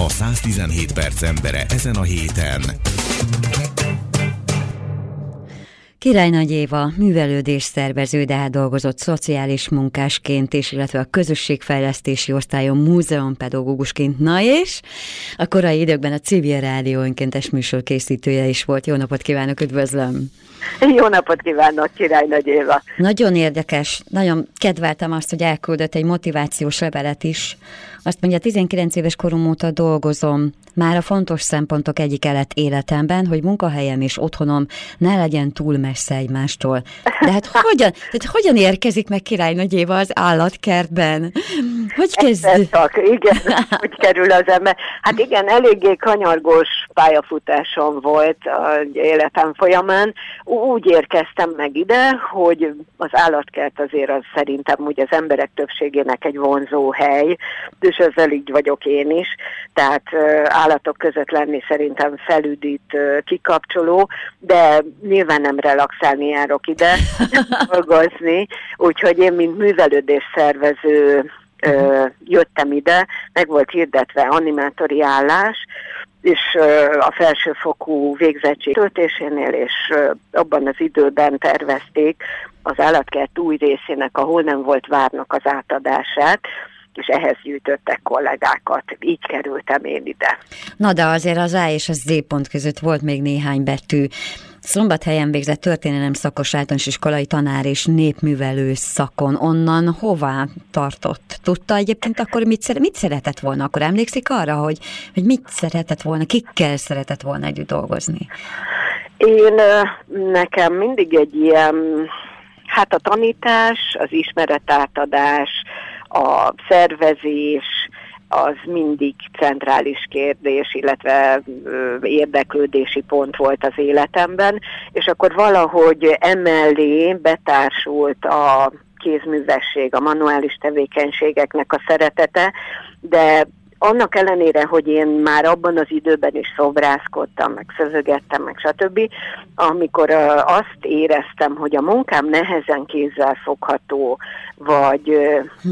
A 117 perc embere ezen a héten. Király Nagy Éva művelődés szervező, de hát dolgozott szociális munkásként is, illetve a közösségfejlesztési osztályon múzeumpedagógusként. Na és a korai időkben a Civil Rádió önkéntes műsor készítője is volt. Jó napot kívánok, üdvözlöm! Jó napot kívánok, Király Nagy Éva! Nagyon érdekes, nagyon kedveltem azt, hogy elküldött egy motivációs levelet is. Azt mondja, 19 éves korom óta dolgozom, már a fontos szempontok egyik lett életemben, hogy munkahelyem és otthonom ne legyen túl messze egymástól. De hát hogyan, tehát hogyan érkezik meg Király Nagy Éva az állatkertben? Hogy kezd? Csak, igen, hogy kerül az ember. Hát igen, eléggé kanyargós pályafutásom volt az életem folyamán. Úgy érkeztem meg ide, hogy az állatkert azért az szerintem úgy az emberek többségének egy vonzó hely, és ezzel így vagyok én is. Tehát állatok között lenni szerintem felüdít, kikapcsoló, de nyilván nem relaxálni járok ide dolgozni, úgyhogy én, mint művelődés szervező jöttem ide, meg volt hirdetve animátori állás, és a felsőfokú végzettség töltésénél, és abban az időben tervezték az állatkert új részének, ahol nem volt várnak az átadását, és ehhez gyűjtöttek kollégákat. Így kerültem én ide. Na de azért az A és a Z pont között volt még néhány betű. Szombathelyen végzett történelem szakos általános iskolai tanár és népművelő szakon. Onnan hová tartott? Tudta egyébként akkor, mit, szere- mit szeretett volna? Akkor emlékszik arra, hogy, hogy mit szeretett volna, kikkel szeretett volna együtt dolgozni? Én nekem mindig egy ilyen, hát a tanítás, az ismeretátadás, a szervezés, az mindig centrális kérdés, illetve érdeklődési pont volt az életemben, és akkor valahogy emellé betársult a kézművesség, a manuális tevékenységeknek a szeretete, de annak ellenére, hogy én már abban az időben is szobrászkodtam, meg szövögettem, meg stb., amikor azt éreztem, hogy a munkám nehezen kézzel fogható, vagy hm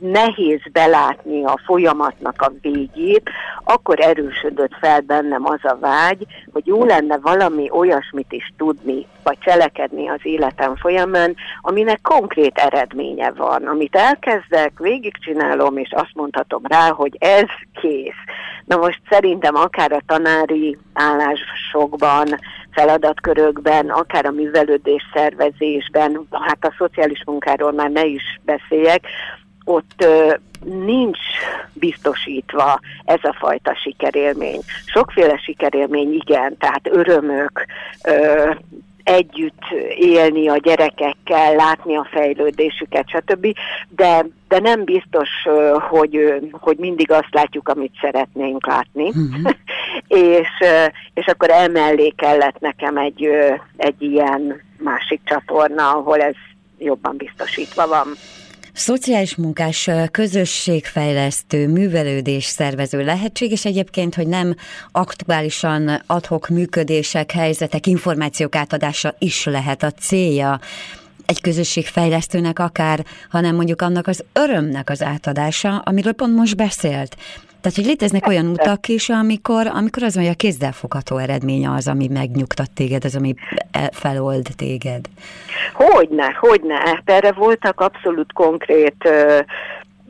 nehéz belátni a folyamatnak a végét, akkor erősödött fel bennem az a vágy, hogy jó lenne valami olyasmit is tudni, vagy cselekedni az életem folyamán, aminek konkrét eredménye van, amit elkezdek, végigcsinálom, és azt mondhatom rá, hogy ez kész. Na most szerintem akár a tanári állásokban, feladatkörökben, akár a művelődés szervezésben, hát a szociális munkáról már ne is beszéljek, ott nincs biztosítva ez a fajta sikerélmény. Sokféle sikerélmény igen, tehát örömök, együtt élni a gyerekekkel, látni a fejlődésüket, stb. De, de nem biztos, hogy, hogy mindig azt látjuk, amit szeretnénk látni. Uh-huh. és, és akkor emellé kellett nekem egy, egy ilyen másik csatorna, ahol ez jobban biztosítva van. Szociális munkás, közösségfejlesztő, művelődés szervező lehetséges egyébként, hogy nem aktuálisan adhok működések, helyzetek, információk átadása is lehet a célja egy közösségfejlesztőnek akár, hanem mondjuk annak az örömnek az átadása, amiről pont most beszélt. Tehát, hogy léteznek olyan utak is, amikor, amikor az mondja, kézzelfogható eredménye az, ami megnyugtat téged, az, ami felold téged. Hogyne, hogyne. Hát erre voltak abszolút konkrét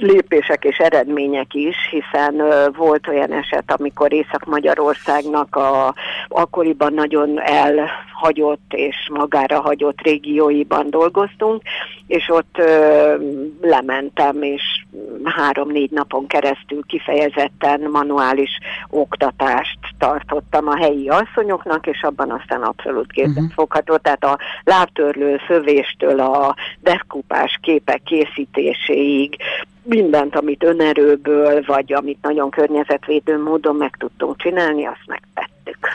lépések és eredmények is, hiszen volt olyan eset, amikor Észak-Magyarországnak a akkoriban nagyon elhagyott és magára hagyott régióiban dolgoztunk, és ott ö, lementem, és három-négy napon keresztül kifejezetten manuális oktatást tartottam a helyi asszonyoknak, és abban aztán abszolút kézzelfogható, uh-huh. tehát a lábtörlő szövéstől a deszkupás képek készítéséig mindent, amit önerőből, vagy amit nagyon környezetvédő módon meg tudtunk csinálni, azt megtettük.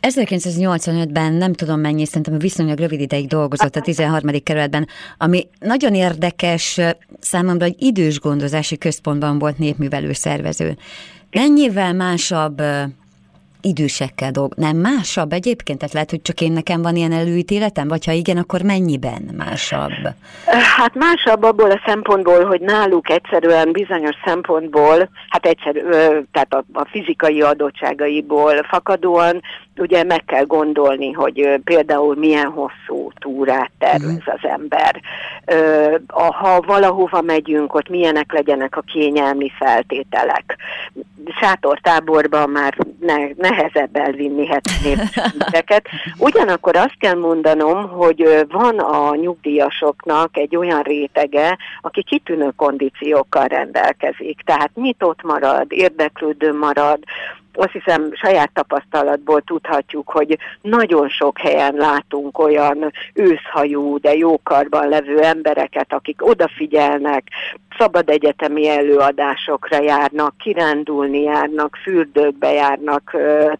1985-ben nem tudom mennyi, szerintem viszonylag rövid ideig dolgozott a 13. kerületben, ami nagyon érdekes számomra, hogy idős gondozási központban volt népművelő szervező. Mennyivel másabb idősekkel dolg. Nem másabb egyébként? Tehát lehet, hogy csak én nekem van ilyen előítéletem, vagy ha igen, akkor mennyiben másabb? Hát másabb abból a szempontból, hogy náluk egyszerűen bizonyos szempontból, hát egyszer, tehát a, a fizikai adottságaiból fakadóan ugye meg kell gondolni, hogy például milyen hosszú túrát tervez mhm. az ember. Ha valahova megyünk, ott milyenek legyenek a kényelmi feltételek. Sátortáborban már ne, nehezebb elvinni heteket. Ugyanakkor azt kell mondanom, hogy van a nyugdíjasoknak egy olyan rétege, aki kitűnő kondíciókkal rendelkezik. Tehát nyitott marad, érdeklődő marad, azt hiszem saját tapasztalatból tudhatjuk, hogy nagyon sok helyen látunk olyan őszhajú, de jókarban levő embereket, akik odafigyelnek, szabad egyetemi előadásokra járnak, kirándulni járnak, fürdőkbe járnak,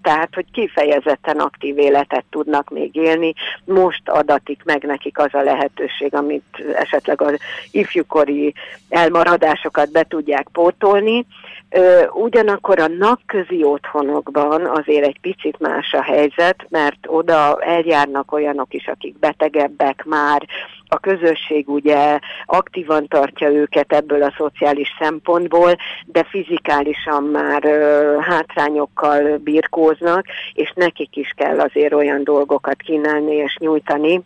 tehát hogy kifejezetten aktív életet tudnak még élni. Most adatik meg nekik az a lehetőség, amit esetleg az ifjúkori elmaradásokat be tudják pótolni. Ugyanakkor a napközi otthonokban azért egy picit más a helyzet, mert oda eljárnak olyanok is, akik betegebbek már, a közösség ugye aktívan tartja őket ebből a szociális szempontból, de fizikálisan már ö, hátrányokkal birkóznak, és nekik is kell azért olyan dolgokat kínálni és nyújtani,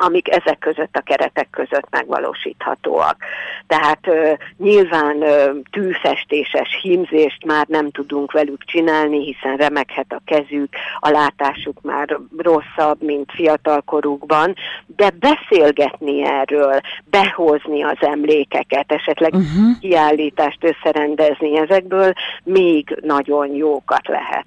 amik ezek között a keretek között megvalósíthatóak. Tehát ö, nyilván ö, tűfestéses hímzést már nem tudunk velük csinálni, hiszen remekhet a kezük, a látásuk már rosszabb, mint fiatalkorukban, de beszélgetni erről, behozni az emlékeket, esetleg uh-huh. kiállítást összerendezni ezekből még nagyon jókat lehet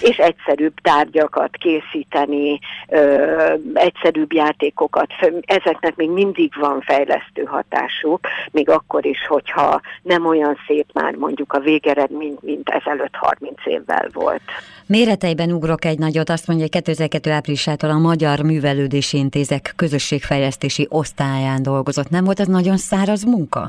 és egyszerűbb tárgyakat készíteni, ö, egyszerűbb játékokat. Ezeknek még mindig van fejlesztő hatásuk, még akkor is, hogyha nem olyan szép már mondjuk a végeredmény, mint ezelőtt 30 évvel volt. Méreteiben ugrok egy nagyot, azt mondja, hogy 2002 áprilisától a Magyar Művelődési Intézek közösségfejlesztési osztályán dolgozott. Nem volt ez nagyon száraz munka?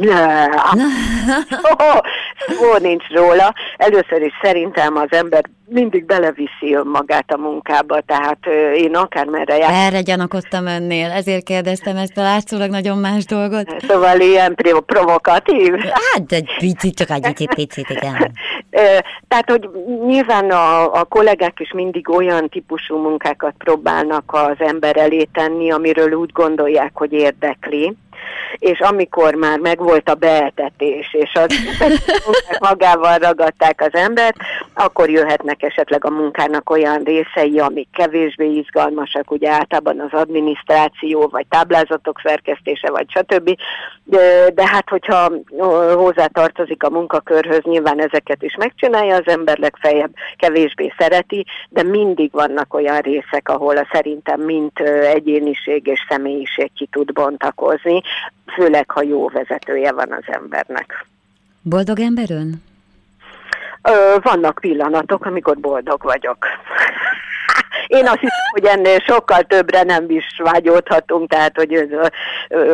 Ne, oh, szó nincs róla. Először is szerintem az ember mindig beleviszi önmagát a munkába, tehát én akármerre jár. Erre gyanakodtam önnél, ezért kérdeztem ezt a látszólag nagyon más dolgot. Szóval ilyen provokatív? Hát, egy picit, csak egy picit, igen. Tehát, hogy nyilván a, a kollégák is mindig olyan típusú munkákat próbálnak az ember elé tenni, amiről úgy gondolják, hogy érdekli és amikor már megvolt a beetetés, és az magával ragadták az embert, akkor jöhetnek esetleg a munkának olyan részei, amik kevésbé izgalmasak, ugye általában az adminisztráció, vagy táblázatok szerkesztése, vagy stb. De, de hát, hogyha hozzá tartozik a munkakörhöz, nyilván ezeket is megcsinálja az ember, legfeljebb kevésbé szereti, de mindig vannak olyan részek, ahol a szerintem mint egyéniség és személyiség ki tud bontakozni, főleg ha jó vezetője van az embernek. Boldog ember ön? Ö, vannak pillanatok, amikor boldog vagyok. Én azt hiszem, hogy ennél sokkal többre nem is vágyódhatunk, tehát hogy ez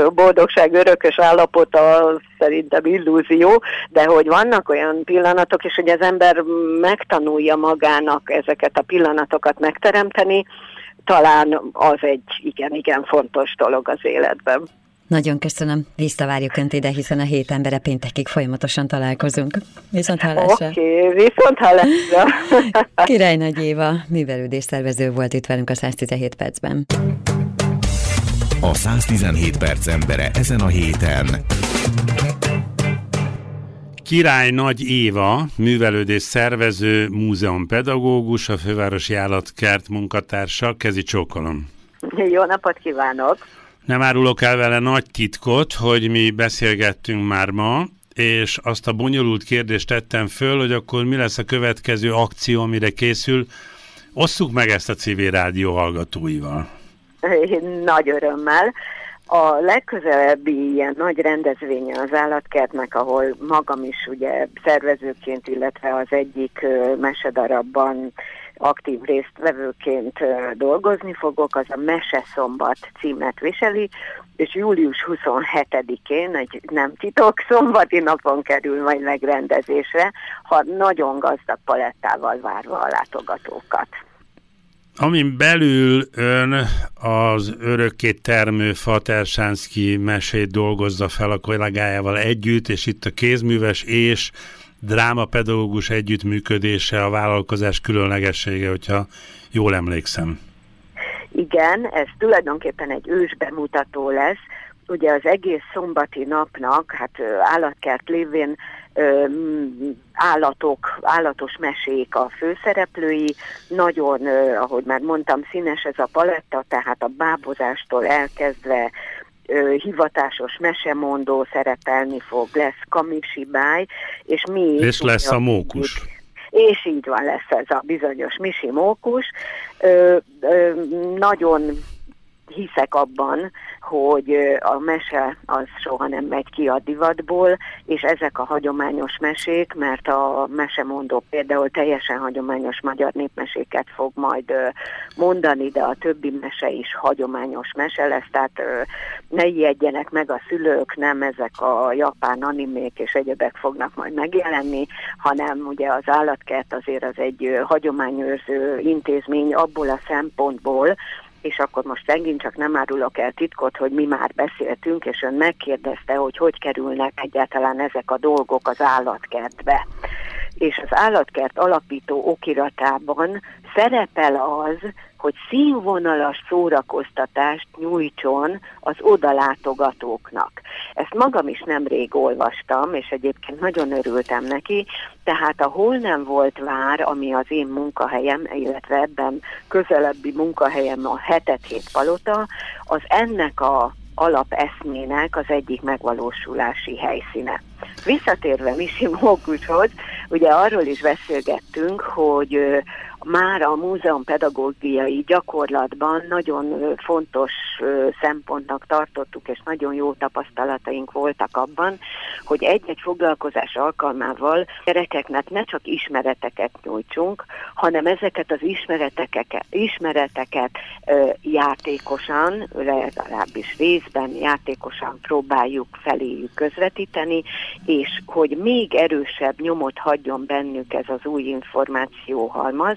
a boldogság örökös állapota szerintem illúzió, de hogy vannak olyan pillanatok, és hogy az ember megtanulja magának ezeket a pillanatokat megteremteni, talán az egy igen-igen fontos dolog az életben. Nagyon köszönöm. Visszavárjuk Önt ide, hiszen a hét embere péntekig folyamatosan találkozunk. Viszont hallásra. Oké, okay, viszont hallásra. Király Nagy Éva, művelődés szervező volt itt velünk a 117 percben. A 117 perc embere ezen a héten. Király Nagy Éva, művelődés szervező, múzeumpedagógus, a Fővárosi Állatkert munkatársa. Kezi csókolom. Jó napot kívánok! Nem árulok el vele nagy titkot, hogy mi beszélgettünk már ma, és azt a bonyolult kérdést tettem föl, hogy akkor mi lesz a következő akció, amire készül. Osszuk meg ezt a civil rádió hallgatóival. Nagy örömmel. A legközelebbi ilyen nagy rendezvénye az állatkertnek, ahol magam is ugye szervezőként, illetve az egyik mesedarabban aktív résztvevőként dolgozni fogok, az a Mese Szombat címet viseli, és július 27-én, egy nem titok, szombati napon kerül majd megrendezésre, ha nagyon gazdag palettával várva a látogatókat. Amin belül ön az örökké termő Fatersánszki mesét dolgozza fel a kollégájával együtt, és itt a kézműves és drámapedagógus együttműködése a vállalkozás különlegessége, hogyha jól emlékszem. Igen, ez tulajdonképpen egy ős bemutató lesz. Ugye az egész szombati napnak, hát állatkert lévén állatok, állatos mesék a főszereplői, nagyon, ahogy már mondtam, színes ez a paletta, tehát a bábozástól elkezdve hivatásos mesemondó szerepelni fog, lesz kamisi báj, és mi... És lesz a mókus. És így van, lesz ez a bizonyos Misi mókus. Ö, ö, nagyon hiszek abban, hogy a mese az soha nem megy ki a divatból, és ezek a hagyományos mesék, mert a mesemondó például teljesen hagyományos magyar népmeséket fog majd mondani, de a többi mese is hagyományos mese lesz, tehát ne ijedjenek meg a szülők, nem ezek a japán animék és egyebek fognak majd megjelenni, hanem ugye az állatkert azért az egy hagyományőrző intézmény abból a szempontból, és akkor most megint csak nem árulok el titkot, hogy mi már beszéltünk, és ön megkérdezte, hogy hogy kerülnek egyáltalán ezek a dolgok az állatkertbe. És az állatkert alapító okiratában szerepel az, hogy színvonalas szórakoztatást nyújtson az odalátogatóknak. Ezt magam is nemrég olvastam, és egyébként nagyon örültem neki, tehát a Hol nem volt vár, ami az én munkahelyem, illetve ebben közelebbi munkahelyem a hetet hét palota, az ennek a alapeszmének az egyik megvalósulási helyszíne. Visszatérve Misi Mókushoz, ugye arról is beszélgettünk, hogy már a múzeum pedagógiai gyakorlatban nagyon fontos szempontnak tartottuk, és nagyon jó tapasztalataink voltak abban, hogy egy-egy foglalkozás alkalmával gyerekeknek ne csak ismereteket nyújtsunk, hanem ezeket az ismereteket, ismereteket játékosan, legalábbis részben játékosan próbáljuk feléjük közvetíteni, és hogy még erősebb nyomot hagyjon bennük ez az új információhalmaz,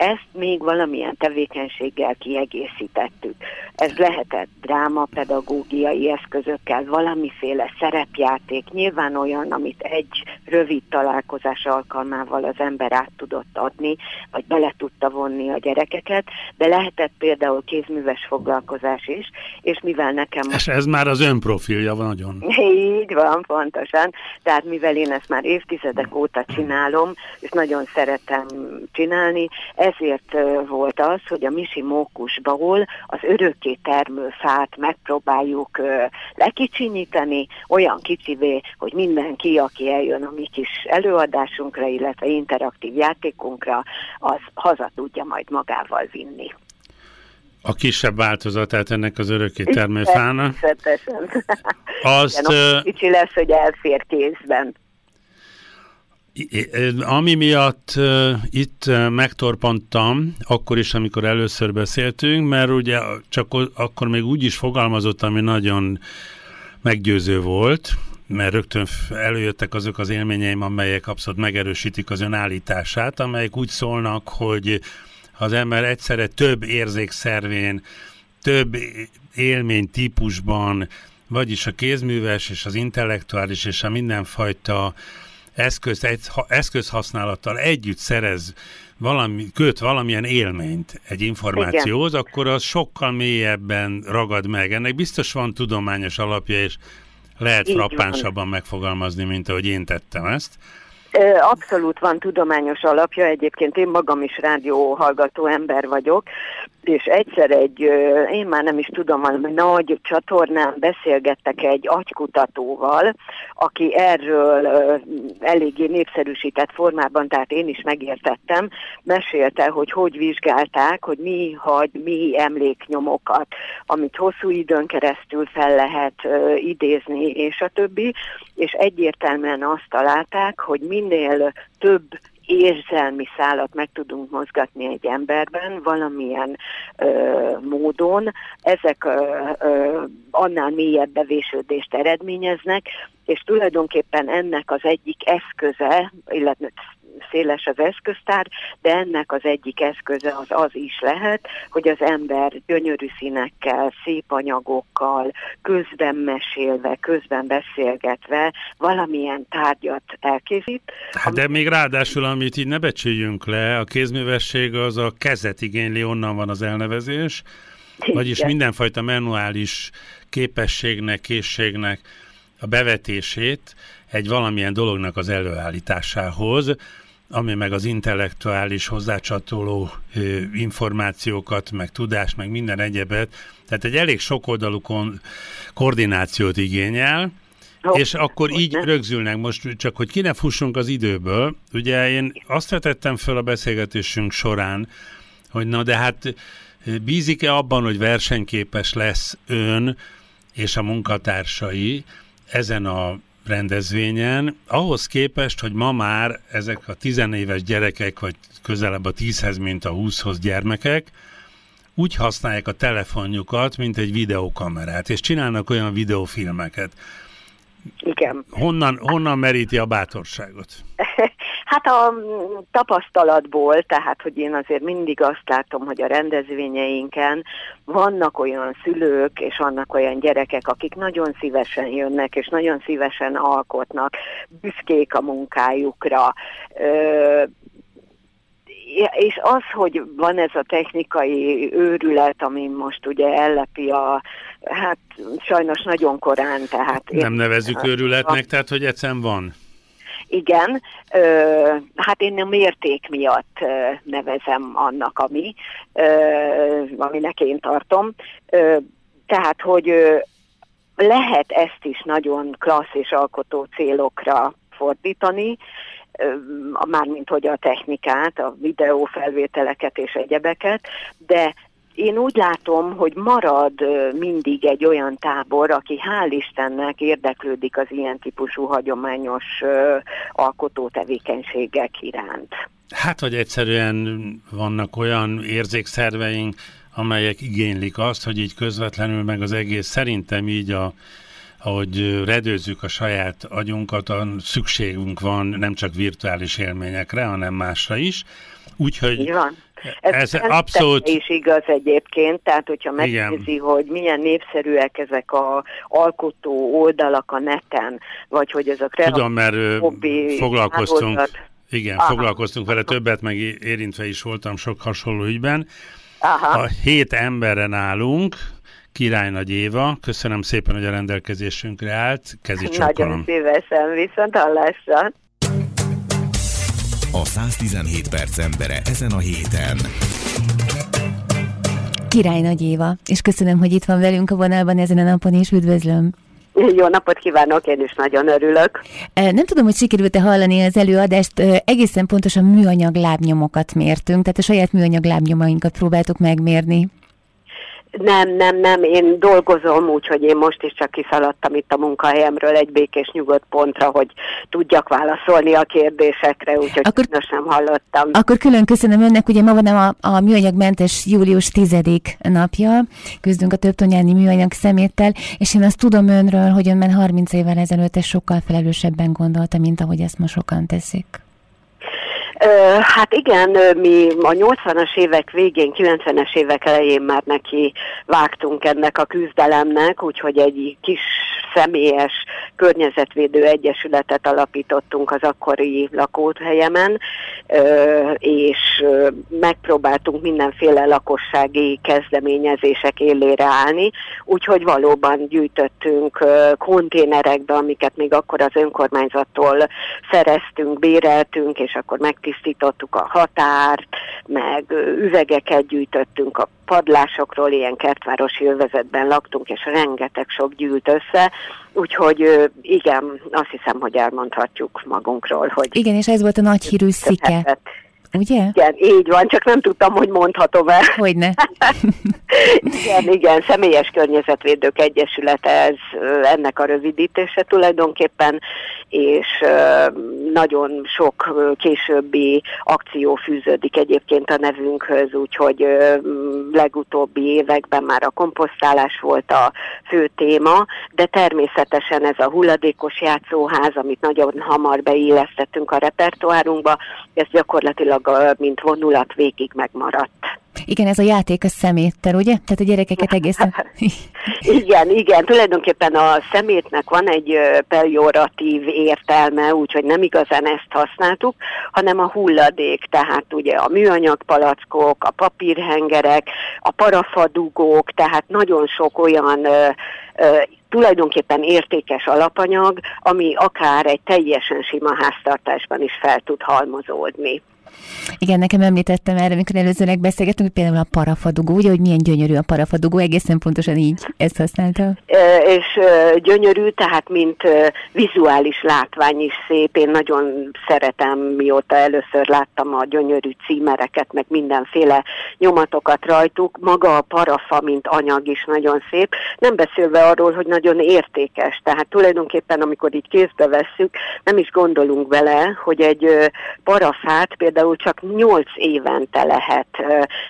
ezt még valamilyen tevékenységgel kiegészítettük. Ez lehetett drámapedagógiai eszközökkel, valamiféle szerepjáték, nyilván olyan, amit egy rövid találkozás alkalmával az ember át tudott adni, vagy bele tudta vonni a gyerekeket, de lehetett például kézműves foglalkozás is, és mivel nekem... És ez már az önprofilja van nagyon. Így van, pontosan. Tehát mivel én ezt már évtizedek óta csinálom, és nagyon szeretem csinálni, ezért volt az, hogy a Misi Mókusból az örökké termő fát megpróbáljuk lekicsinyíteni, olyan kicsivé, hogy mindenki, aki eljön a mi kis előadásunkra, illetve interaktív játékunkra, az haza tudja majd magával vinni. A kisebb változatát ennek az örökké termőfának. Természetesen. Azt, Igen, kicsi lesz, hogy elfér kézben. Ami miatt itt megtorpantam, akkor is, amikor először beszéltünk, mert ugye csak akkor még úgy is fogalmazott, ami nagyon meggyőző volt, mert rögtön előjöttek azok az élményeim, amelyek abszolút megerősítik az önállítását, amelyek úgy szólnak, hogy az ember egyszerre több érzékszervén, több élmény típusban, vagyis a kézműves és az intellektuális és a mindenfajta eszköz, egy, eszközhasználattal együtt szerez valami, köt valamilyen élményt egy információhoz, Igen. akkor az sokkal mélyebben ragad meg. Ennek biztos van tudományos alapja, és lehet Így frappánsabban van. megfogalmazni, mint ahogy én tettem ezt. Abszolút van tudományos alapja, egyébként én magam is rádióhallgató ember vagyok, és egyszer egy, én már nem is tudom, valami nagy csatornán beszélgettek egy agykutatóval, aki erről eléggé népszerűsített formában, tehát én is megértettem, mesélte, hogy hogy vizsgálták, hogy mi hagy, mi emléknyomokat, amit hosszú időn keresztül fel lehet idézni, és a többi, és egyértelműen azt találták, hogy minél több érzelmi szálat meg tudunk mozgatni egy emberben valamilyen ö, módon, ezek ö, ö, annál mélyebb bevésődést eredményeznek, és tulajdonképpen ennek az egyik eszköze, illetve széles az eszköztár, de ennek az egyik eszköze az az is lehet, hogy az ember gyönyörű színekkel, szép anyagokkal, közben mesélve, közben beszélgetve valamilyen tárgyat elkészít. Hát de még ráadásul, amit így ne becsüljünk le, a kézművesség az a kezet igényli, onnan van az elnevezés, vagyis mindenfajta manuális képességnek, készségnek a bevetését egy valamilyen dolognak az előállításához, ami meg az intellektuális hozzácsatoló információkat, meg tudást, meg minden egyebet, tehát egy elég sokoldalú kon, koordinációt igényel, Oh, és akkor így ne. rögzülnek most, csak hogy ki ne fussunk az időből. Ugye én azt vetettem föl a beszélgetésünk során, hogy na de hát bízik-e abban, hogy versenyképes lesz ön és a munkatársai ezen a rendezvényen, ahhoz képest, hogy ma már ezek a tizenéves gyerekek, vagy közelebb a tízhez, mint a húszhoz gyermekek, úgy használják a telefonjukat, mint egy videókamerát, és csinálnak olyan videófilmeket. Igen. Honnan, honnan meríti a bátorságot? Hát a tapasztalatból, tehát hogy én azért mindig azt látom, hogy a rendezvényeinken vannak olyan szülők és vannak olyan gyerekek, akik nagyon szívesen jönnek és nagyon szívesen alkotnak, büszkék a munkájukra, és az, hogy van ez a technikai őrület, ami most ugye ellepi a, hát sajnos nagyon korán, tehát... Nem nevezzük őrületnek, tehát hogy egyszerűen van. Igen, ö, hát én a mérték miatt ö, nevezem annak, ami, ö, aminek én tartom. Ö, tehát, hogy ö, lehet ezt is nagyon klassz és alkotó célokra fordítani, mármint hogy a technikát, a videófelvételeket és egyebeket, de én úgy látom, hogy marad mindig egy olyan tábor, aki hál' Istennek érdeklődik az ilyen típusú hagyományos alkotó tevékenységek iránt. Hát, hogy egyszerűen vannak olyan érzékszerveink, amelyek igénylik azt, hogy így közvetlenül meg az egész szerintem így a ahogy redőzzük a saját agyunkat, a szükségünk van nem csak virtuális élményekre, hanem másra is. Úgyhogy. Ez, ez abszolút... is igaz egyébként, tehát hogyha megnézi, Igen. hogy milyen népszerűek ezek a alkotó oldalak a neten, vagy hogy ez a kreatív Tudom, mert foglalkoztunk, hálózat. igen, Aha. foglalkoztunk vele többet, meg érintve is voltam sok hasonló ügyben. Aha. A hét emberen állunk, Király Nagy Éva, köszönöm szépen, hogy a rendelkezésünkre állt. Kezi Nagyon szívesen, viszont hallásra. A 117 perc embere ezen a héten. Király Nagy Éva, és köszönöm, hogy itt van velünk a vonalban ezen a napon, és üdvözlöm. Jó napot kívánok, én is nagyon örülök. Nem tudom, hogy sikerült-e hallani az előadást, egészen pontosan műanyag lábnyomokat mértünk, tehát a saját műanyag lábnyomainkat próbáltuk megmérni. Nem, nem, nem, én dolgozom, úgyhogy én most is csak kiszaladtam itt a munkahelyemről egy békés nyugodt pontra, hogy tudjak válaszolni a kérdésekre, úgyhogy akkor, most nem hallottam. Akkor külön köszönöm önnek, ugye ma van a, a műanyagmentes július 10 napja, küzdünk a több tonyányi műanyag szeméttel, és én azt tudom önről, hogy ön már 30 évvel ezelőtt ezt sokkal felelősebben gondolta, mint ahogy ezt ma sokan teszik. Hát igen, mi a 80-as évek végén, 90-es évek elején már neki vágtunk ennek a küzdelemnek, úgyhogy egy kis személyes környezetvédő egyesületet alapítottunk az akkori lakóhelyemen, és megpróbáltunk mindenféle lakossági kezdeményezések élére állni, úgyhogy valóban gyűjtöttünk konténerekbe, amiket még akkor az önkormányzattól szereztünk, béreltünk, és akkor megtisztítottuk a határt, meg üvegeket gyűjtöttünk a padlásokról, ilyen kertvárosi övezetben laktunk, és rengeteg sok gyűlt össze, úgyhogy igen, azt hiszem, hogy elmondhatjuk magunkról, hogy... Igen, és ez volt a nagy hírű szike. Ugye? Igen, így van, csak nem tudtam, hogy mondhatom el. Hogyne. igen, igen, Személyes Környezetvédők Egyesülete, ez ennek a rövidítése tulajdonképpen, és nagyon sok későbbi akció fűződik egyébként a nevünkhöz, úgyhogy legutóbbi években már a komposztálás volt a fő téma, de természetesen ez a hulladékos játszóház, amit nagyon hamar beillesztettünk a repertoárunkba, ez gyakorlatilag mint vonulat végig megmaradt. Igen, ez a játék a szeméttel, ugye? Tehát a gyerekeket egészen... igen, igen. Tulajdonképpen a szemétnek van egy pejoratív értelme, úgyhogy nem igazán ezt használtuk, hanem a hulladék, tehát ugye a műanyag palackok, a papírhengerek, a parafadugók, tehát nagyon sok olyan ö, ö, tulajdonképpen értékes alapanyag, ami akár egy teljesen sima háztartásban is fel tud halmozódni. Igen, nekem említettem erre, amikor előzőleg beszélgettünk, hogy például a parafadugó, ugye, hogy milyen gyönyörű a parafadugó, egészen pontosan így ezt használta. E, és e, gyönyörű, tehát mint e, vizuális látvány is szép. Én nagyon szeretem, mióta először láttam a gyönyörű címereket, meg mindenféle nyomatokat rajtuk. Maga a parafa, mint anyag is nagyon szép. Nem beszélve arról, hogy nagyon értékes. Tehát tulajdonképpen, amikor így kézbe vesszük, nem is gondolunk vele, hogy egy parafát például csak 8 évente lehet,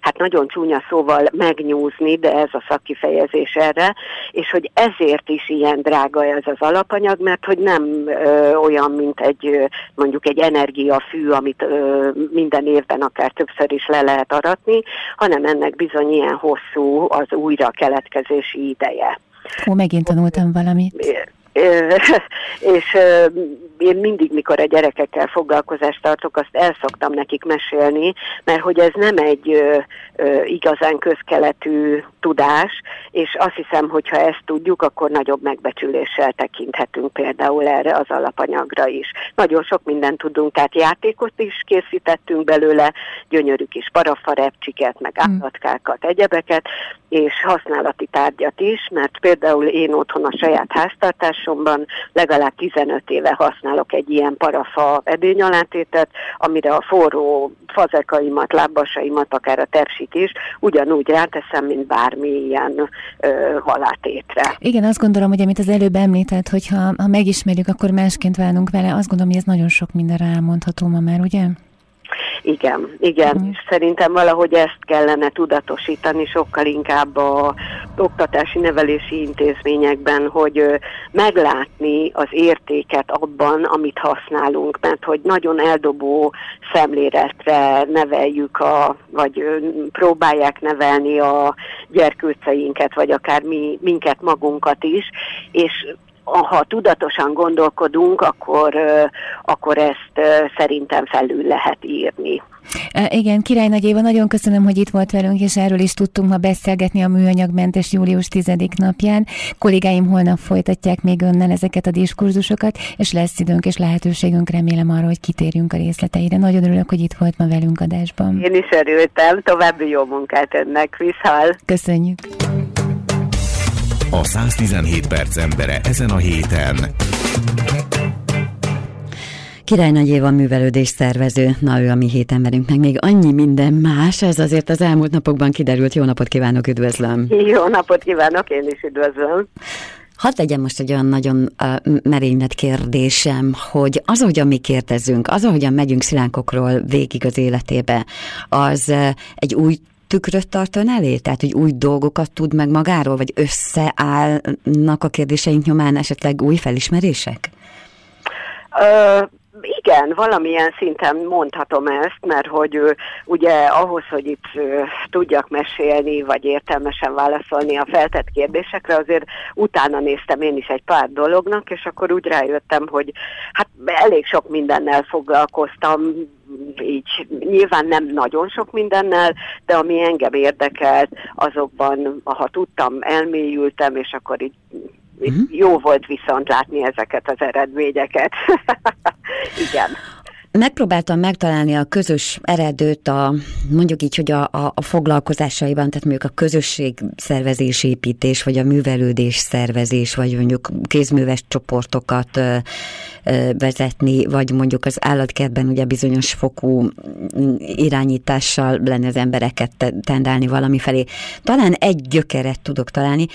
hát nagyon csúnya szóval megnyúzni, de ez a szakkifejezés erre, és hogy ezért is ilyen drága ez az alapanyag, mert hogy nem ö, olyan, mint egy mondjuk egy energiafű, amit ö, minden évben akár többször is le lehet aratni, hanem ennek bizony ilyen hosszú az újra keletkezési ideje. Ó, megint tanultam valamit. és én mindig, mikor a gyerekekkel foglalkozást tartok, azt el szoktam nekik mesélni, mert hogy ez nem egy igazán közkeletű tudás, és azt hiszem, hogy ha ezt tudjuk, akkor nagyobb megbecsüléssel tekinthetünk például erre az alapanyagra is. Nagyon sok mindent tudunk, tehát játékot is készítettünk belőle, gyönyörű kis parafarepcsiket, meg hmm. állatkákat, egyebeket, és használati tárgyat is, mert például én otthon a saját háztartásomban legalább 15 éve használok egy ilyen parafa edényalátétet, amire a forró fazekaimat, lábbasaimat, akár a tepsit is ugyanúgy ráteszem, mint bármi ilyen ö, halátétre. Igen, azt gondolom, hogy amit az előbb említett, hogy ha megismerjük, akkor másként válunk vele, azt gondolom, hogy ez nagyon sok mindenre elmondható ma már, ugye? Igen, igen, mm. és szerintem valahogy ezt kellene tudatosítani sokkal inkább a oktatási nevelési intézményekben, hogy meglátni az értéket abban, amit használunk, mert hogy nagyon eldobó szemléletre neveljük, a, vagy próbálják nevelni a gyerkőceinket, vagy akár mi, minket magunkat is, és ha tudatosan gondolkodunk, akkor, akkor ezt szerintem felül lehet írni. Igen, Király Nagy Éva, nagyon köszönöm, hogy itt volt velünk, és erről is tudtunk ma beszélgetni a műanyagmentes július 10 napján. Kollégáim holnap folytatják még önnel ezeket a diskurzusokat, és lesz időnk és lehetőségünk remélem arra, hogy kitérjünk a részleteire. Nagyon örülök, hogy itt volt ma velünk adásban. Én is örültem, további jó munkát önnek, viszhal. Köszönjük. A 117 perc embere ezen a héten. Király Nagy Éva művelődés szervező, na ő a mi héten velünk, meg még annyi minden más, ez azért az elmúlt napokban kiderült. Jó napot kívánok, üdvözlöm! Jó napot kívánok, én is üdvözlöm! Hadd legyen most egy olyan nagyon uh, merénylet kérdésem, hogy az, ahogyan mi kérdezünk, az, ahogyan megyünk szilánkokról végig az életébe, az uh, egy új tükröt tartan elé? Tehát, hogy új dolgokat tud meg magáról, vagy összeállnak a kérdéseink nyomán esetleg új felismerések? Uh, igen, valamilyen szinten mondhatom ezt, mert hogy ő, ugye ahhoz, hogy itt ő, tudjak mesélni, vagy értelmesen válaszolni a feltett kérdésekre, azért utána néztem én is egy pár dolognak, és akkor úgy rájöttem, hogy hát elég sok mindennel foglalkoztam, így nyilván nem nagyon sok mindennel, de ami engem érdekelt, azokban, ha tudtam, elmélyültem, és akkor így uh-huh. jó volt viszont látni ezeket az eredményeket. Igen. Megpróbáltam megtalálni a közös eredőt a, mondjuk így, hogy a, a, a foglalkozásaiban, tehát mondjuk a közösség szervezés építés, vagy a művelődés szervezés, vagy mondjuk kézműves csoportokat ö, ö, vezetni, vagy mondjuk az állatkertben ugye bizonyos fokú irányítással lenne az embereket tendálni valami felé. Talán egy gyökeret tudok találni,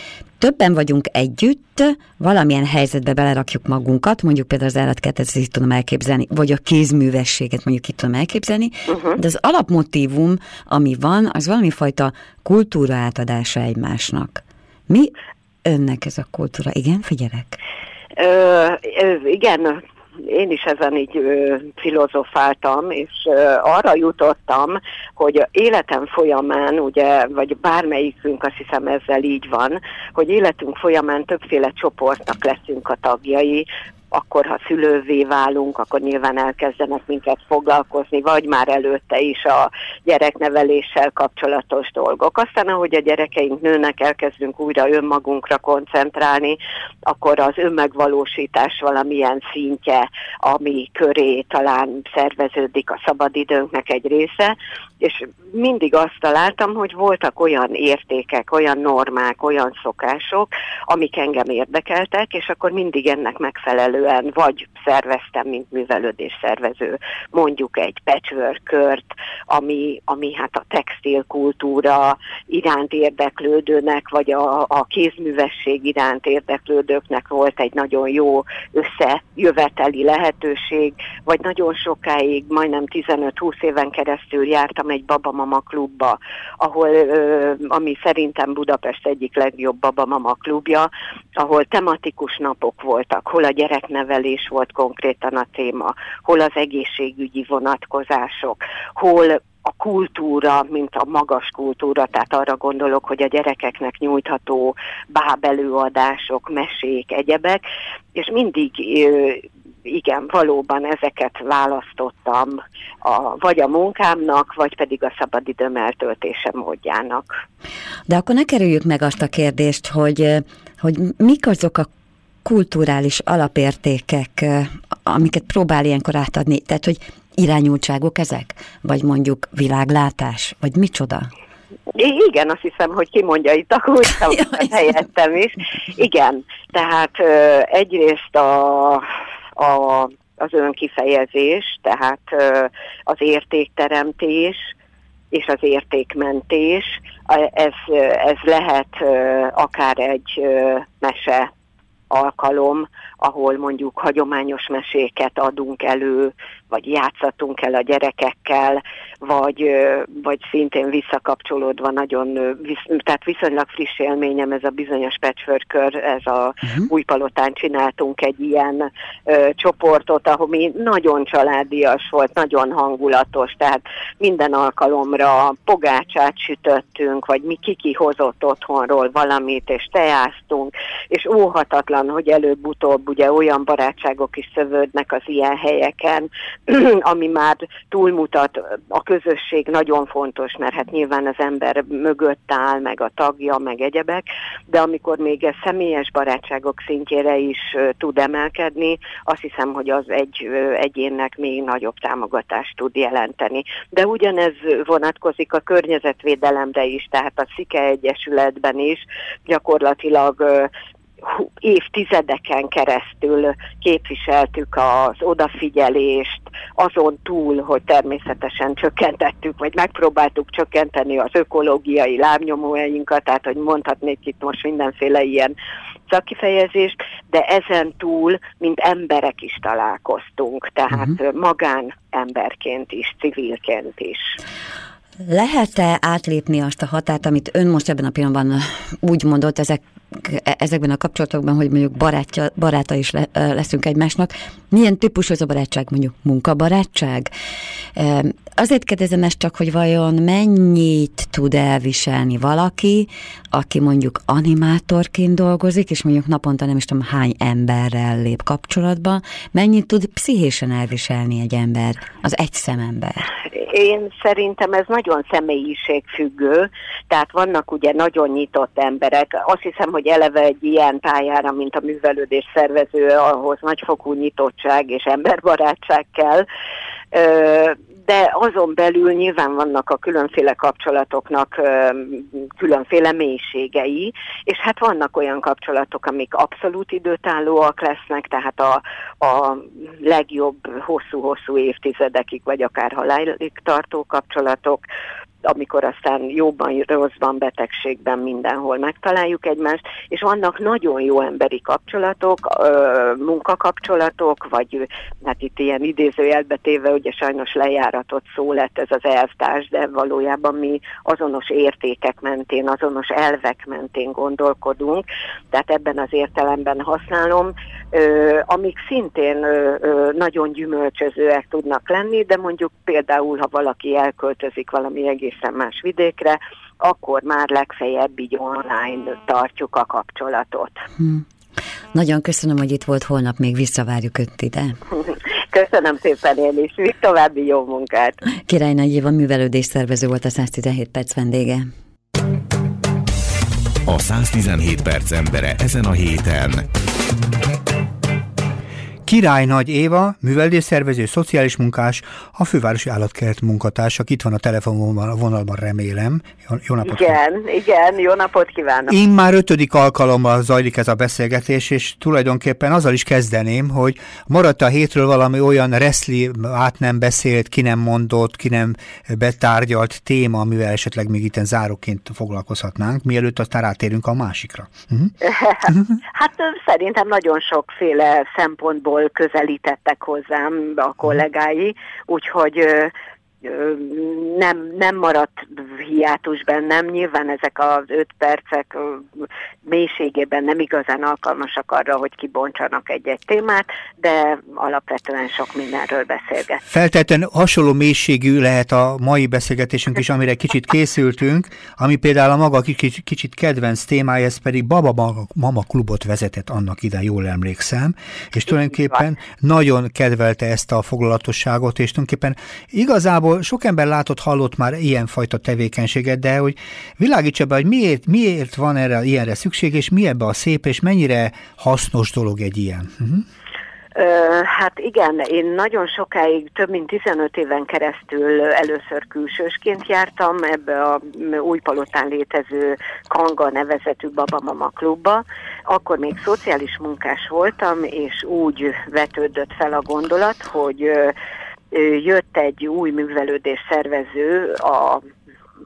többen vagyunk együtt, valamilyen helyzetbe belerakjuk magunkat, mondjuk például az állatkertet így tudom elképzelni, vagy a kézművességet mondjuk itt tudom elképzelni, uh-huh. de az alapmotívum, ami van, az valami fajta kultúra átadása egymásnak. Mi önnek ez a kultúra? Igen, figyelek? Ö, igen, én is ezen így ö, filozofáltam, és ö, arra jutottam, hogy életem folyamán, ugye, vagy bármelyikünk azt hiszem ezzel így van, hogy életünk folyamán többféle csoportnak leszünk a tagjai, akkor, ha szülővé válunk, akkor nyilván elkezdenek minket foglalkozni, vagy már előtte is a gyerekneveléssel kapcsolatos dolgok. Aztán, ahogy a gyerekeink nőnek, elkezdünk újra önmagunkra koncentrálni, akkor az önmegvalósítás valamilyen szintje, ami köré talán szerveződik a szabadidőnknek egy része, és mindig azt találtam, hogy voltak olyan értékek, olyan normák, olyan szokások, amik engem érdekeltek, és akkor mindig ennek megfelelően vagy szerveztem, mint művelődés szervező, mondjuk egy patchwork ami, ami hát a textilkultúra iránt érdeklődőnek, vagy a, a kézművesség iránt érdeklődőknek volt egy nagyon jó összejöveteli lehetőség, vagy nagyon sokáig, majdnem 15-20 éven keresztül jártam egy babamama klubba, ahol, ami szerintem Budapest egyik legjobb babamama klubja, ahol tematikus napok voltak, hol a gyereknevelés volt konkrétan a téma, hol az egészségügyi vonatkozások, hol a kultúra, mint a magas kultúra, tehát arra gondolok, hogy a gyerekeknek nyújtható bábelőadások, mesék, egyebek, és mindig igen, valóban ezeket választottam a, vagy a munkámnak, vagy pedig a szabadidőm eltöltése módjának. De akkor ne kerüljük meg azt a kérdést, hogy, hogy mik azok a kulturális alapértékek, amiket próbál ilyenkor átadni, tehát hogy irányultságok ezek? Vagy mondjuk világlátás? Vagy micsoda? Igen, azt hiszem, hogy kimondja itt a kulcsam helyettem is. Igen, tehát egyrészt a, a, az önkifejezés, tehát az értékteremtés és az értékmentés. Ez, ez lehet akár egy mese alkalom, ahol mondjuk hagyományos meséket adunk elő, vagy játszatunk el a gyerekekkel, vagy, vagy szintén visszakapcsolódva nagyon, visz, tehát viszonylag friss élményem ez a bizonyos patchwork ez a uh-huh. új palotán csináltunk egy ilyen ö, csoportot, ahol mi nagyon családias volt, nagyon hangulatos, tehát minden alkalomra pogácsát sütöttünk, vagy mi kiki hozott otthonról valamit, és teáztunk, és óhatatlan, hogy előbb-utóbb ugye olyan barátságok is szövődnek az ilyen helyeken, ami már túlmutat, a közösség nagyon fontos, mert hát nyilván az ember mögött áll, meg a tagja, meg egyebek, de amikor még ez személyes barátságok szintjére is tud emelkedni, azt hiszem, hogy az egy egyénnek még nagyobb támogatást tud jelenteni. De ugyanez vonatkozik a környezetvédelemre is, tehát a Szike Egyesületben is gyakorlatilag évtizedeken keresztül képviseltük az odafigyelést, azon túl, hogy természetesen csökkentettük, vagy megpróbáltuk csökkenteni az ökológiai lábnyomójainkat, tehát hogy mondhatnék itt most mindenféle ilyen szakifejezést, de ezen túl, mint emberek is találkoztunk, tehát uh-huh. magán emberként is, civilként is. Lehet-e átlépni azt a határt, amit ön most ebben a pillanatban úgy mondott, ezek ezekben a kapcsolatokban, hogy mondjuk barátja, baráta is le, leszünk egymásnak. Milyen típus az a barátság, mondjuk munkabarátság? Azért kérdezem ezt csak, hogy vajon mennyit tud elviselni valaki, aki mondjuk animátorként dolgozik, és mondjuk naponta nem is tudom hány emberrel lép kapcsolatba, mennyit tud pszichésen elviselni egy ember, az egy szemember? Én szerintem ez nagyon személyiségfüggő, tehát vannak ugye nagyon nyitott emberek. Azt hiszem, hogy eleve egy ilyen pályára, mint a művelődés szervező, ahhoz nagyfokú nyitottság és emberbarátság kell de azon belül nyilván vannak a különféle kapcsolatoknak különféle mélységei, és hát vannak olyan kapcsolatok, amik abszolút időtállóak lesznek, tehát a, a legjobb hosszú-hosszú évtizedekig, vagy akár halálig tartó kapcsolatok, amikor aztán jobban, rosszban, betegségben mindenhol megtaláljuk egymást, és vannak nagyon jó emberi kapcsolatok, munkakapcsolatok, vagy hát itt ilyen idézőjelbe téve, ugye sajnos lejáratott szó lett ez az elvtárs, de valójában mi azonos értékek mentén, azonos elvek mentén gondolkodunk, tehát ebben az értelemben használom, amik szintén nagyon gyümölcsözőek tudnak lenni, de mondjuk például, ha valaki elköltözik valami egészen más vidékre, akkor már legfeljebb így online tartjuk a kapcsolatot. Hmm. Nagyon köszönöm, hogy itt volt, holnap még visszavárjuk önt ide. Köszönöm szépen én is, még további jó munkát. Király Nagy Éva művelődés szervező volt a 117 perc vendége. A 117 perc embere ezen a héten. Király Nagy Éva, műveldésszervező, szociális munkás, a fővárosi állatkert munkatársa. Itt van a telefonvonalban, a vonalban remélem. Jó, jó napot Igen, kívánok. igen, jó napot kívánok. Én már ötödik alkalommal zajlik ez a beszélgetés, és tulajdonképpen azzal is kezdeném, hogy maradt a hétről valami olyan reszli, át nem beszélt, ki nem mondott, ki nem betárgyalt téma, amivel esetleg még itt záróként foglalkozhatnánk, mielőtt aztán rátérünk a másikra. Uh-huh. hát szerintem nagyon sokféle szempontból közelítettek hozzám a kollégái, úgyhogy nem, nem maradt hiátus bennem. Nyilván ezek az öt percek mélységében nem igazán alkalmasak arra, hogy kibontsanak egy-egy témát, de alapvetően sok mindenről beszélget. Feltétlenül hasonló mélységű lehet a mai beszélgetésünk is, amire kicsit készültünk, ami például a maga kicsit, kicsit kedvenc témája, ez pedig Baba Mama klubot vezetett annak ide, jól emlékszem, és tulajdonképpen nagyon kedvelte ezt a foglalatosságot, és tulajdonképpen igazából sok ember látott, hallott már ilyenfajta tevékenységet, de hogy világítsa be, hogy miért, miért van erre ilyenre szükség, és mi ebbe a szép, és mennyire hasznos dolog egy ilyen. Uh-huh. Hát igen, én nagyon sokáig, több mint 15 éven keresztül először külsősként jártam ebbe a újpalotán létező Kanga nevezetű Babamama klubba. Akkor még szociális munkás voltam, és úgy vetődött fel a gondolat, hogy jött egy új művelődés szervező a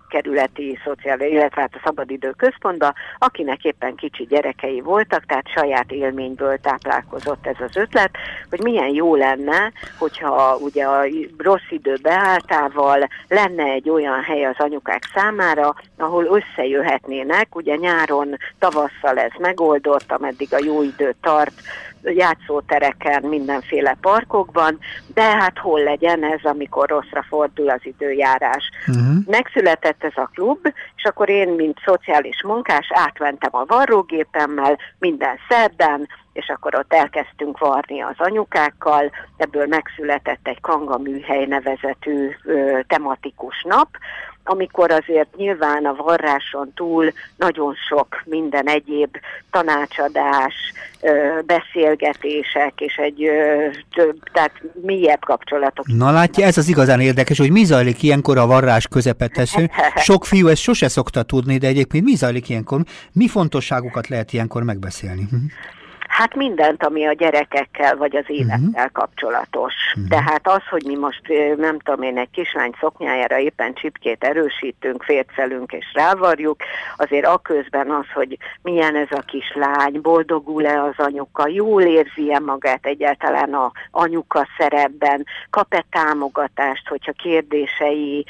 kerületi szociális, illetve hát a szabadidő központba, akinek éppen kicsi gyerekei voltak, tehát saját élményből táplálkozott ez az ötlet, hogy milyen jó lenne, hogyha ugye a rossz idő beálltával lenne egy olyan hely az anyukák számára, ahol összejöhetnének, ugye nyáron, tavasszal ez megoldott, ameddig a jó idő tart, játszótereken, mindenféle parkokban, de hát hol legyen ez, amikor rosszra fordul az időjárás. Uh-huh. Megszületett ez a klub, és akkor én, mint szociális munkás, átmentem a varrógépemmel minden szerdán, és akkor ott elkezdtünk varni az anyukákkal, ebből megszületett egy Kanga műhely nevezetű ö, tematikus nap, amikor azért nyilván a varráson túl nagyon sok minden egyéb tanácsadás, beszélgetések és egy több, tehát mélyebb kapcsolatok. Na látja, ez az igazán érdekes, hogy mi zajlik ilyenkor a varrás közepette. Sok fiú ezt sose szokta tudni, de egyébként mi zajlik ilyenkor? Mi fontosságokat lehet ilyenkor megbeszélni? Mhm. Hát mindent, ami a gyerekekkel vagy az élettel uh-huh. kapcsolatos. Uh-huh. Tehát az, hogy mi most nem tudom én egy kislány szoknyájára éppen csipkét erősítünk, fércelünk és rávarjuk, azért aközben az, hogy milyen ez a kislány, boldogul-e az anyuka, jól érzi-e magát egyáltalán a anyuka szerepben, kap-e támogatást, hogyha kérdései,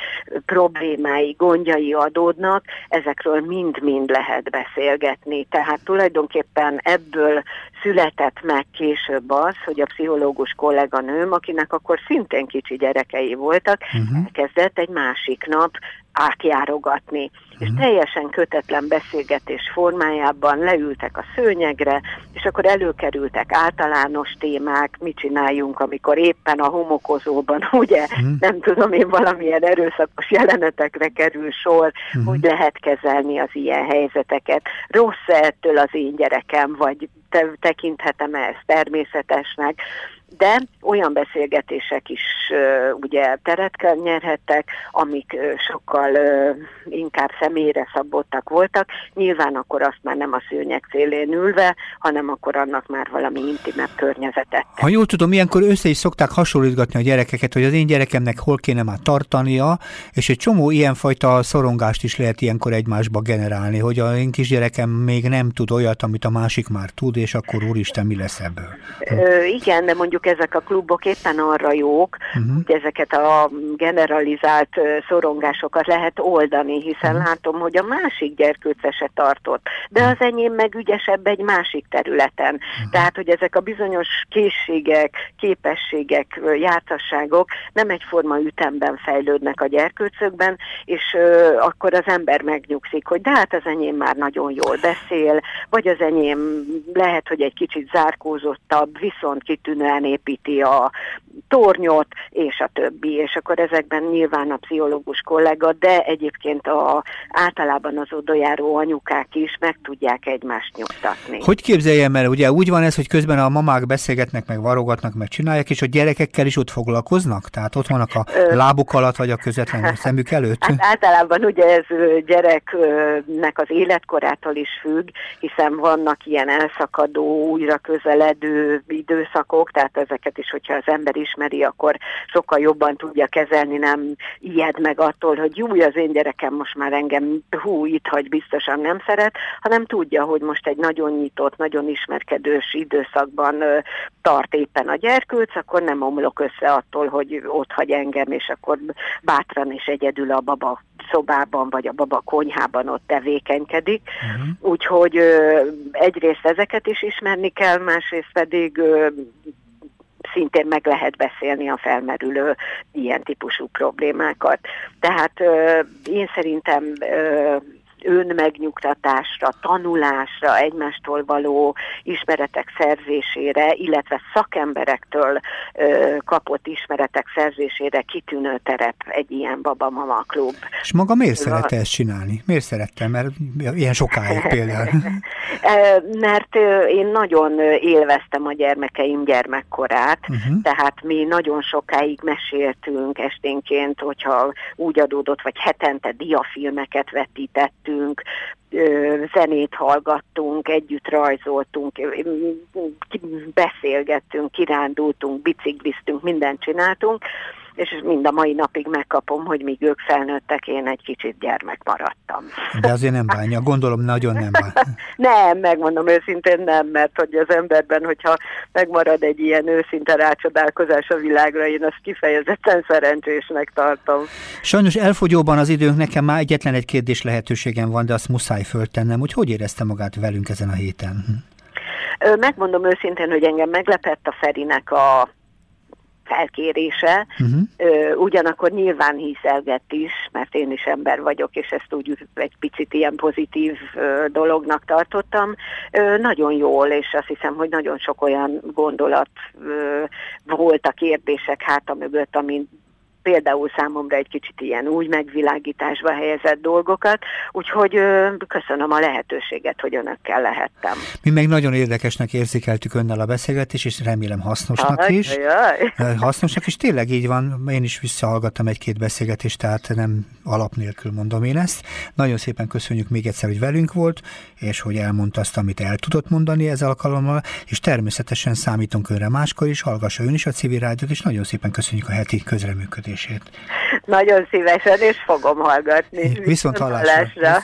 problémái, gondjai adódnak, ezekről mind-mind lehet beszélgetni. Tehát tulajdonképpen ebből született meg később az, hogy a pszichológus kolléganőm, akinek akkor szintén kicsi gyerekei voltak, uh-huh. elkezdett egy másik nap átjárogatni. Uh-huh. És mhm. teljesen kötetlen beszélgetés formájában leültek a szőnyegre, és akkor előkerültek általános témák, mit csináljunk, amikor éppen a homokozóban, ugye, uh-huh. nem tudom én, valamilyen erőszakos jelenetekre kerül sor, uh-huh. hogy lehet kezelni az ilyen helyzeteket. Rossz -e ettől az én gyerekem, vagy te, tekinthetem -e ezt természetesnek. De olyan beszélgetések is ugye teret nyerhettek, amik sokkal inkább személyre szabottak voltak. Nyilván akkor azt már nem a szőnyek szélén ülve, hanem akkor annak már valami intimebb környezetet. Ha jól tudom, ilyenkor össze is szokták hasonlítgatni a gyerekeket, hogy az én gyerekemnek hol kéne már tartania, és egy csomó ilyenfajta szorongást is lehet ilyenkor egymásba generálni, hogy a én kisgyerekem még nem tud olyat, amit a másik már tud, és akkor úristen, mi lesz ebből? Ö, igen, de mondjuk ezek a klubok éppen arra jók, uh-huh. hogy ezeket a generalizált szorongásokat lehet oldani, hiszen uh-huh. látom, hogy a másik gyerkőce se tartott, de az enyém meg ügyesebb egy másik területen. Uh-huh. Tehát, hogy ezek a bizonyos készségek, képességek, jártasságok nem egyforma ütemben fejlődnek a gyerkőcökben, és ö, akkor az ember megnyugszik, hogy de hát az enyém már nagyon jól beszél, vagy az enyém lehet, hogy egy kicsit zárkózottabb, viszont kitűnően építi a tornyot, és a többi, és akkor ezekben nyilván a pszichológus kollega, de egyébként a, általában az odajáró anyukák is meg tudják egymást nyugtatni. Hogy képzeljem el, ugye úgy van ez, hogy közben a mamák beszélgetnek, meg varogatnak, meg csinálják, és a gyerekekkel is ott foglalkoznak? Tehát ott vannak a lábuk alatt, vagy a közvetlen szemük előtt? Hát általában ugye ez gyereknek az életkorától is függ, hiszen vannak ilyen elszakadó, újra közeledő időszakok, tehát ezeket is, hogyha az ember ismeri, akkor sokkal jobban tudja kezelni, nem ijed meg attól, hogy jó, az én gyerekem most már engem hú, itt hagy biztosan nem szeret, hanem tudja, hogy most egy nagyon nyitott, nagyon ismerkedős időszakban tart éppen a gyerkőc, akkor nem omlok össze attól, hogy ott hagy engem, és akkor bátran és egyedül a baba szobában, vagy a baba konyhában ott tevékenykedik. Uh-huh. Úgyhogy ö, egyrészt ezeket is ismerni kell, másrészt pedig ö, szintén meg lehet beszélni a felmerülő ilyen típusú problémákat. Tehát én szerintem önmegnyugtatásra, tanulásra, egymástól való ismeretek szerzésére, illetve szakemberektől ö, kapott ismeretek szerzésére kitűnő terep egy ilyen baba-mama klub. És maga miért szerette ezt csinálni? Miért szerettem? Mert ilyen sokáig például. Mert én nagyon élveztem a gyermekeim gyermekkorát, uh-huh. tehát mi nagyon sokáig meséltünk esténként, hogyha úgy adódott, vagy hetente diafilmeket vetítettünk, tettünk, zenét hallgattunk, együtt rajzoltunk, beszélgettünk, kirándultunk, bicikliztünk, mindent csináltunk, és mind a mai napig megkapom, hogy míg ők felnőttek, én egy kicsit gyermek maradtam. De azért nem bánja, gondolom nagyon nem bánja. nem, megmondom őszintén nem, mert hogy az emberben, hogyha megmarad egy ilyen őszinte rácsodálkozás a világra, én azt kifejezetten szerencsésnek tartom. Sajnos elfogyóban az időnk, nekem már egyetlen egy kérdés lehetőségem van, de azt muszáj föltennem, hogy hogy érezte magát velünk ezen a héten? Megmondom őszintén, hogy engem meglepett a Ferinek a felkérése, uh-huh. ugyanakkor nyilván hiszelgett is, mert én is ember vagyok, és ezt úgy egy picit ilyen pozitív dolognak tartottam. Nagyon jól, és azt hiszem, hogy nagyon sok olyan gondolat volt a kérdések háta mögött, amin például számomra egy kicsit ilyen új megvilágításba helyezett dolgokat, úgyhogy ö, köszönöm a lehetőséget, hogy önökkel lehettem. Mi meg nagyon érdekesnek érzékeltük önnel a beszélgetést, és remélem hasznosnak aj, is. Ajaj. Hasznosnak is, tényleg így van, én is visszahallgattam egy-két beszélgetést, tehát nem alap nélkül mondom én ezt. Nagyon szépen köszönjük még egyszer, hogy velünk volt, és hogy elmondta azt, amit el tudott mondani ez alkalommal, és természetesen számítunk önre máskor is, hallgassa ön is a civil rádiót, és nagyon szépen köszönjük a heti közreműködését. Nagyon szívesen, és fogom hallgatni. Viszont hallásra. hallásra.